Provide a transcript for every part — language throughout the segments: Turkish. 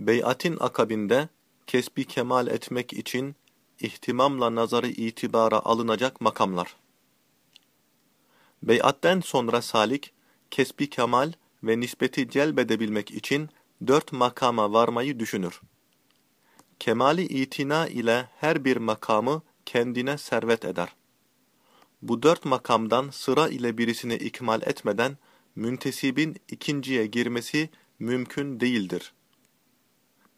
Bey'atin akabinde kesbi kemal etmek için ihtimamla nazarı itibara alınacak makamlar. Bey'atten sonra salik, kesbi kemal ve nispeti celbedebilmek için dört makama varmayı düşünür. Kemali itina ile her bir makamı kendine servet eder. Bu dört makamdan sıra ile birisini ikmal etmeden müntesibin ikinciye girmesi mümkün değildir.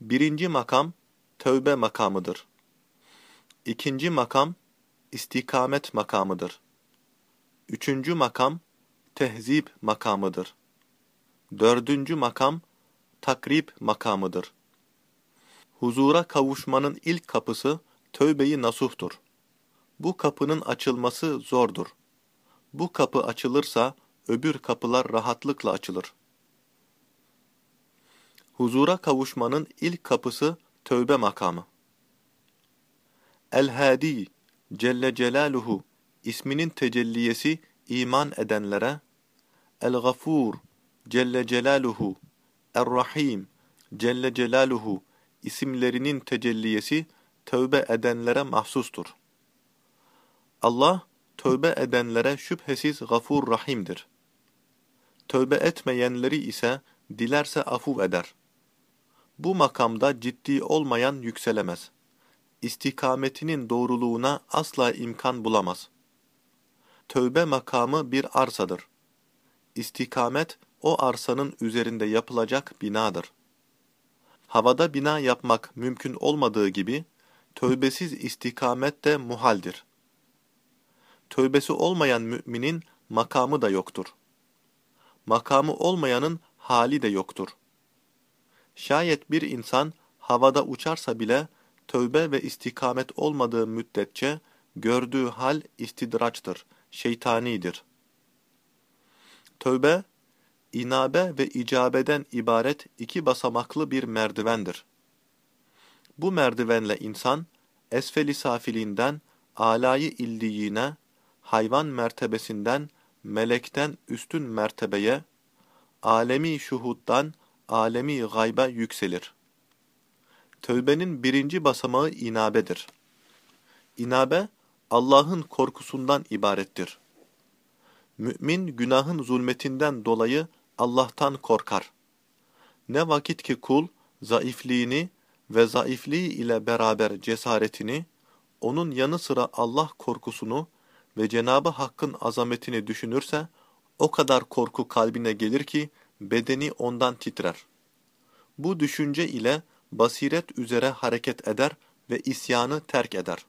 Birinci makam, tövbe makamıdır. İkinci makam, istikamet makamıdır. Üçüncü makam, tehzip makamıdır. Dördüncü makam, takrib makamıdır. Huzura kavuşmanın ilk kapısı, tövbeyi nasuhtur. Bu kapının açılması zordur. Bu kapı açılırsa, öbür kapılar rahatlıkla açılır. Huzura kavuşmanın ilk kapısı tövbe makamı. El-Hadi Celle Celaluhu isminin tecelliyesi iman edenlere, El-Gafur Celle Celaluhu Er-Rahim Celle Celaluhu isimlerinin tecelliyesi tövbe edenlere mahsustur. Allah, tövbe edenlere şüphesiz gafur rahimdir. Tövbe etmeyenleri ise dilerse afu eder. Bu makamda ciddi olmayan yükselemez. İstikametinin doğruluğuna asla imkan bulamaz. Tövbe makamı bir arsadır. İstikamet, o arsanın üzerinde yapılacak binadır. Havada bina yapmak mümkün olmadığı gibi, tövbesiz istikamet de muhaldir. Tövbesi olmayan müminin makamı da yoktur. Makamı olmayanın hali de yoktur. Şayet bir insan havada uçarsa bile tövbe ve istikamet olmadığı müddetçe gördüğü hal istidraçtır, şeytanidir. Tövbe, inabe ve icabeden ibaret iki basamaklı bir merdivendir. Bu merdivenle insan, esfeli safiliğinden alayı illiyine, hayvan mertebesinden melekten üstün mertebeye, alemi şuhuttan alemi gayba yükselir. Tövbenin birinci basamağı inabedir. İnabe, Allah'ın korkusundan ibarettir. Mümin günahın zulmetinden dolayı Allah'tan korkar. Ne vakit ki kul zayıfliğini ve zayıfliği ile beraber cesaretini, onun yanı sıra Allah korkusunu ve Cenabı Hakk'ın azametini düşünürse, o kadar korku kalbine gelir ki bedeni ondan titrer. Bu düşünce ile basiret üzere hareket eder ve isyanı terk eder.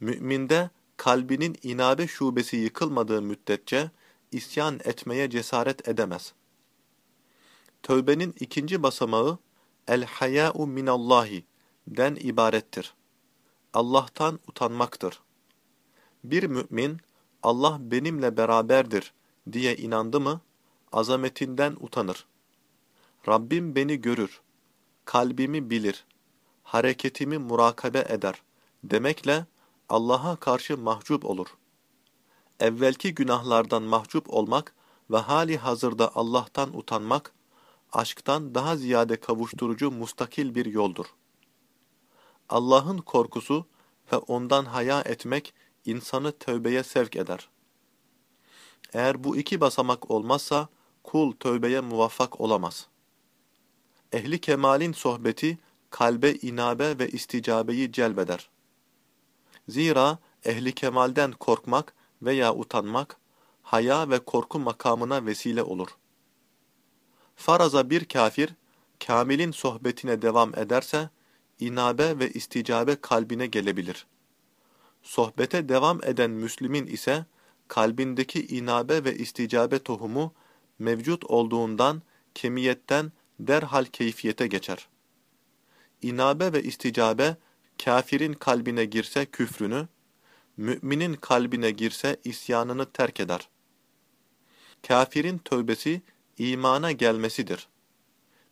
Müminde kalbinin inabe şubesi yıkılmadığı müddetçe isyan etmeye cesaret edemez. Tövbenin ikinci basamağı el-hayâ'u minallahi den ibarettir. Allah'tan utanmaktır. Bir mümin Allah benimle beraberdir diye inandı mı azametinden utanır. Rabbim beni görür, kalbimi bilir, hareketimi murakabe eder demekle Allah'a karşı mahcup olur. Evvelki günahlardan mahcup olmak ve hali hazırda Allah'tan utanmak, aşktan daha ziyade kavuşturucu mustakil bir yoldur. Allah'ın korkusu ve ondan haya etmek insanı tövbeye sevk eder. Eğer bu iki basamak olmazsa, kul tövbeye muvaffak olamaz. Ehli kemalin sohbeti, kalbe inabe ve isticabeyi celbeder. Zira ehli kemalden korkmak veya utanmak, haya ve korku makamına vesile olur. Faraza bir kafir, kamilin sohbetine devam ederse, inabe ve isticabe kalbine gelebilir. Sohbete devam eden Müslümin ise, kalbindeki inabe ve isticabe tohumu mevcut olduğundan, kemiyetten derhal keyfiyete geçer. İnabe ve isticabe, kafirin kalbine girse küfrünü, müminin kalbine girse isyanını terk eder. Kafirin tövbesi, imana gelmesidir.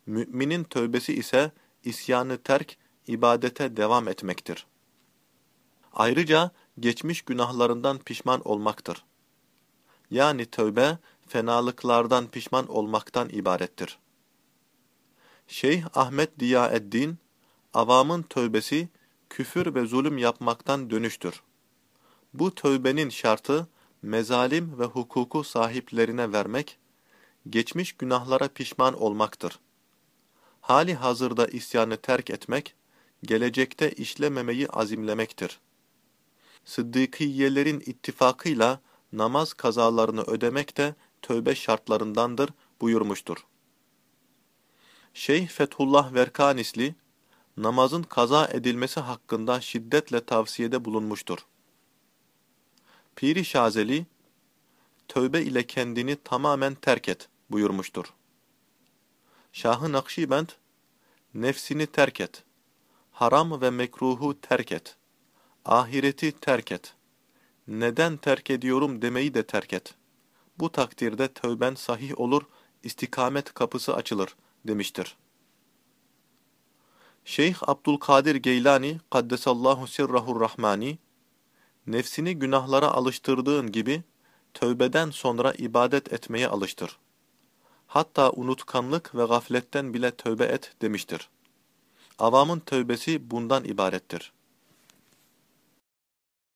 Müminin tövbesi ise isyanı terk, ibadete devam etmektir. Ayrıca geçmiş günahlarından pişman olmaktır. Yani tövbe, fenalıklardan pişman olmaktan ibarettir. Şeyh Ahmet Diyaeddin, avamın tövbesi küfür ve zulüm yapmaktan dönüştür. Bu tövbenin şartı mezalim ve hukuku sahiplerine vermek, geçmiş günahlara pişman olmaktır. Hali hazırda isyanı terk etmek, gelecekte işlememeyi azimlemektir. Sıddıkiyelerin ittifakıyla namaz kazalarını ödemek de tövbe şartlarındandır buyurmuştur. Şeyh Fethullah Verkanisli, namazın kaza edilmesi hakkında şiddetle tavsiyede bulunmuştur. Piri Şazeli, tövbe ile kendini tamamen terk et buyurmuştur. Şah-ı Nakşibend, nefsini terk et, haram ve mekruhu terk et, ahireti terk et, neden terk ediyorum demeyi de terk et. Bu takdirde tövben sahih olur, istikamet kapısı açılır demiştir. Şeyh Abdülkadir Geylani Kaddesallahu sirrahur rahmani nefsini günahlara alıştırdığın gibi tövbeden sonra ibadet etmeye alıştır. Hatta unutkanlık ve gafletten bile tövbe et demiştir. Avamın tövbesi bundan ibarettir.